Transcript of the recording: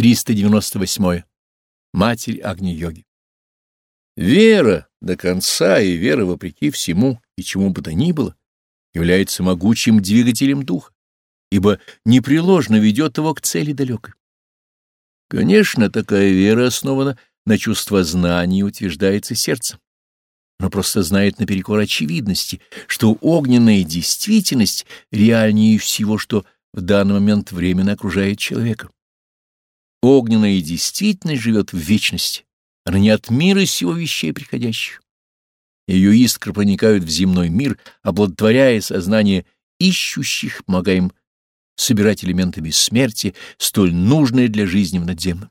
398. Матерь Агни-йоги. Вера до конца и вера вопреки всему и чему бы то ни было является могучим двигателем духа, ибо непреложно ведет его к цели далекой. Конечно, такая вера основана на чувство знания и утверждается сердцем. но просто знает наперекор очевидности, что огненная действительность реальнее всего, что в данный момент временно окружает человека. Огненная действительность живет в вечности, она не от мира сего вещей приходящих. Ее искры проникают в земной мир, оплодотворяя сознание ищущих, помогая им собирать элементы бессмертия, столь нужные для жизни в надземном.